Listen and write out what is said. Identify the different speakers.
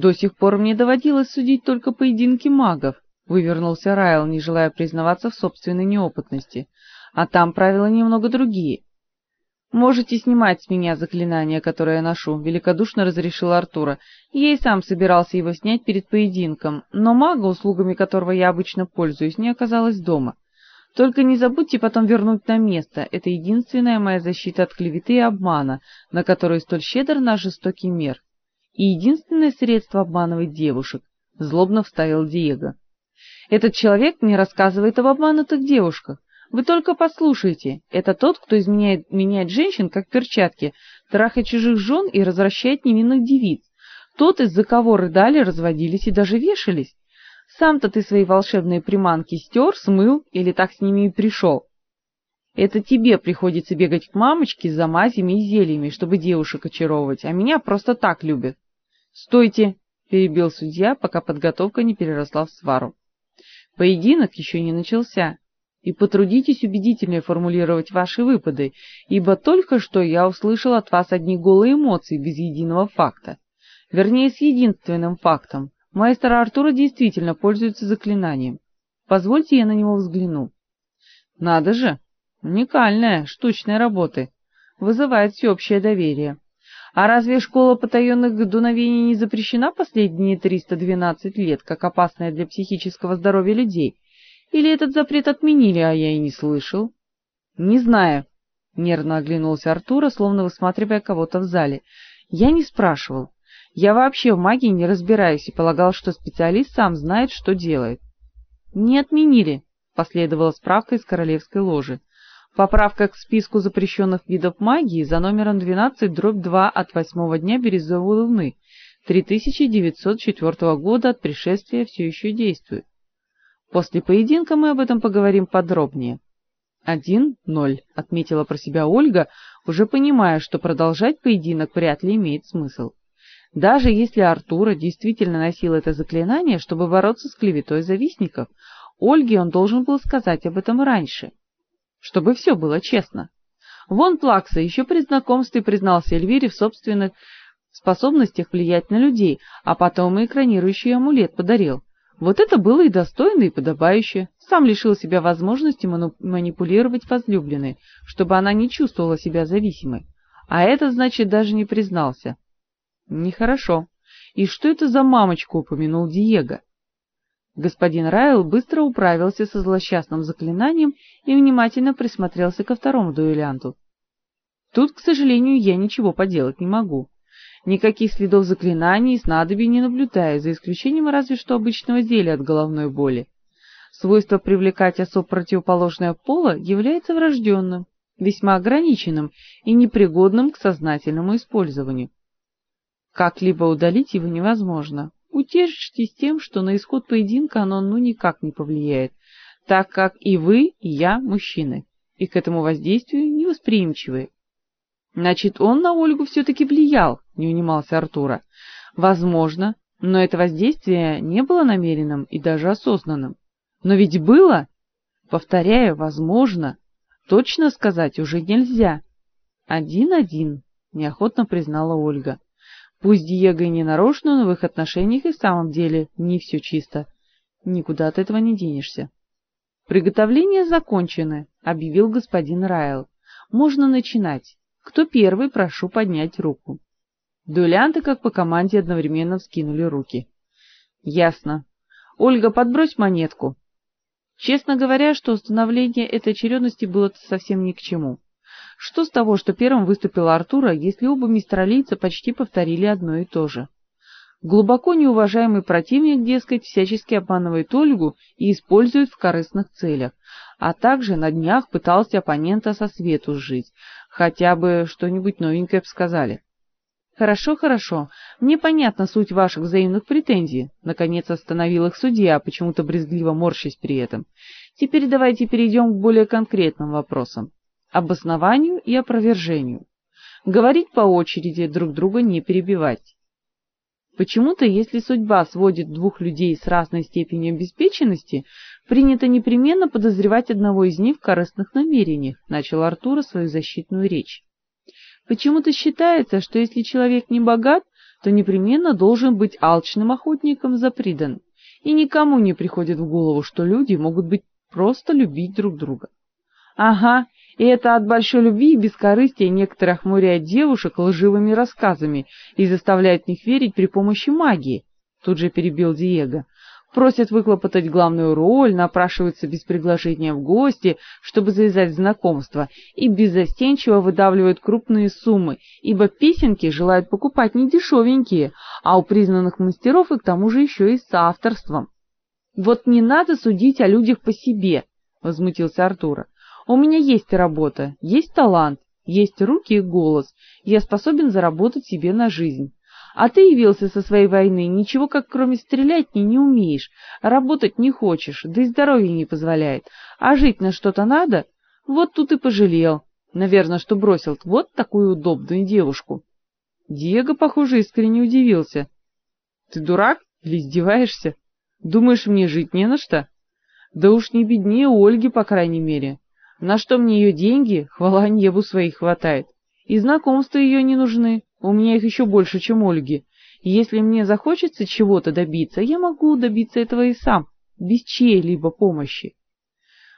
Speaker 1: До сих пор мне доводилось судить только поединки магов, вывернулся Райл, не желая признаваться в собственной неопытности. А там правила немного другие. Можете снимать с меня заклинание, которое я ношу, великодушно разрешил Артура. Я и сам собирался его снять перед поединком, но мага, услугами которого я обычно пользуюсь, не оказалось дома. Только не забудьте потом вернуть на место. Это единственная моя защита от клеветы и обмана, на которую столь щедр наш жестокий мир. И единственное средство обманывать девушек, злобно вставил Диего. Этот человек мне рассказывает об обманутых девушках. Вы только послушайте, это тот, кто изменяет меняет женщин как перчатки, трахает чужих жен и развращает невинных девиц. Тот, из-за кого рыдали, разводились и даже вешались. Сам-то ты свои волшебные приманки стер, смыл или так с ними и пришел. Это тебе приходится бегать к мамочке за мазями и зельями, чтобы девушек очаровывать, а меня просто так любят. Стойте, перебил судья, пока подготовка не переросла в свару. Поединок еще не начался и потрудитесь убедительнее формулировать ваши выпады, ибо только что я услышал от вас одни голые эмоции без единого факта. Вернее, с единственным фактом. Мастер Артура действительно пользуется заклинанием. Позвольте я на него взгляну. Надо же, уникальная, штучная работа. Вызывает всеобщее доверие. А разве школа потаенных дуновений не запрещена последние 312 лет, как опасная для психического здоровья людей? Или этот запрет отменили, а я и не слышал? Не знаю, нервно оглянулся Артура, словно высматривая кого-то в зале. Я не спрашивал. Я вообще в магии не разбираюсь и полагал, что специалист сам знает, что делает. Не отменили, последовала справка из королевской ложи. Поправка к списку запрещенных видов магии за номером 12/2 от восьмого дня Бирюзовой луны 3904 года от пришествия все еще действует. После поединка мы об этом поговорим подробнее. «Один-ноль», — отметила про себя Ольга, уже понимая, что продолжать поединок вряд ли имеет смысл. Даже если Артура действительно носил это заклинание, чтобы бороться с клеветой завистников, Ольге он должен был сказать об этом раньше, чтобы все было честно. Вон Плакса еще при знакомстве признался Эльвире в собственных способностях влиять на людей, а потом и экранирующий амулет подарил. Вот это было и достойно, и подобающе. Сам лишил себя возможности манипулировать возлюбленной, чтобы она не чувствовала себя зависимой. А это значит даже не признался. Нехорошо. И что это за мамочку упомянул Диего? Господин Райл быстро управился со злосчастным заклинанием и внимательно присмотрелся ко второму дуэлянту. Тут, к сожалению, я ничего поделать не могу. Никаких следов заклинаний и снадобий не наблюдаю, за исключением разве что обычного зелья от головной боли. Свойство привлекать особ противоположного пола является врожденным, весьма ограниченным и непригодным к сознательному использованию. Как-либо удалить его невозможно. Утешьтесь тем, что на исход поединка оно ну никак не повлияет, так как и вы, и я мужчины, и к этому воздействию невосприимчивы. Значит, он на Ольгу все-таки влиял, не унимался Артура. Возможно, но это воздействие не было намеренным и даже осознанным. Но ведь было? Повторяю, возможно. Точно сказать уже нельзя. Один-один, неохотно признала Ольга. Пусть Диего и не нарочно, но в их отношениях и в самом деле не все чисто. Никуда от этого не денешься. Приготовления закончены, объявил господин Райл. Можно начинать. Кто первый, прошу поднять руку. Дуэлянты, как по команде, одновременно вскинули руки. Ясно. Ольга, подбрось монетку. Честно говоря, что установление этой очередности было совсем ни к чему. Что с того, что первым выступил Артура, если оба мистралийца почти повторили одно и то же? Глубоко неуважаемый противник, дескать, всячески обманывает Ольгу и использует в корыстных целях, а также на днях пытался оппонента со свету сжить, хотя бы что-нибудь новенькое сказали. Хорошо, хорошо. Мне понятна суть ваших взаимных претензий, наконец остановил их судья, почему-то брезгливо морщась при этом. Теперь давайте перейдем к более конкретным вопросам обоснованию и опровержению. Говорить по очереди, друг друга не перебивать. Почему-то, если судьба сводит двух людей с разной степенью обеспеченности, принято непременно подозревать одного из них в корыстных намерениях, начал Артур свою защитную речь. Почему-то считается, что если человек не богат, то непременно должен быть алчным охотником за придан. И никому не приходит в голову, что люди могут быть просто любить друг друга. Ага, и это от большой любви и бескорыстия некоторые охмуряют девушек лживыми рассказами и заставляют в них верить при помощи магии. Тут же перебил Диего просят выхлопотать главную роль, напрашиваются без приглашения в гости, чтобы завязать знакомство, и беззастенчиво выдавливают крупные суммы, ибо песенки желают покупать не дешевенькие, а у признанных мастеров и к тому же еще и с авторством. Вот не надо судить о людях по себе, возмутился Артур. У меня есть работа, есть талант, есть руки и голос. Я способен заработать себе на жизнь. А ты явился со своей войны, ничего как кроме стрелять не, не умеешь, работать не хочешь, да и здоровье не позволяет. А жить на что-то надо? Вот тут и пожалел. Наверное, что бросил вот такую удобную девушку. Диего, похоже, искренне удивился. Ты дурак или издеваешься? Думаешь, мне жить не на что? Да уж не беднее Ольги, по крайней мере. На что мне ее деньги, хвала небу своих хватает. И знакомства ее не нужны. У меня их еще больше, чем Ольги. И если мне захочется чего-то добиться, я могу добиться этого и сам, без чьей-либо помощи.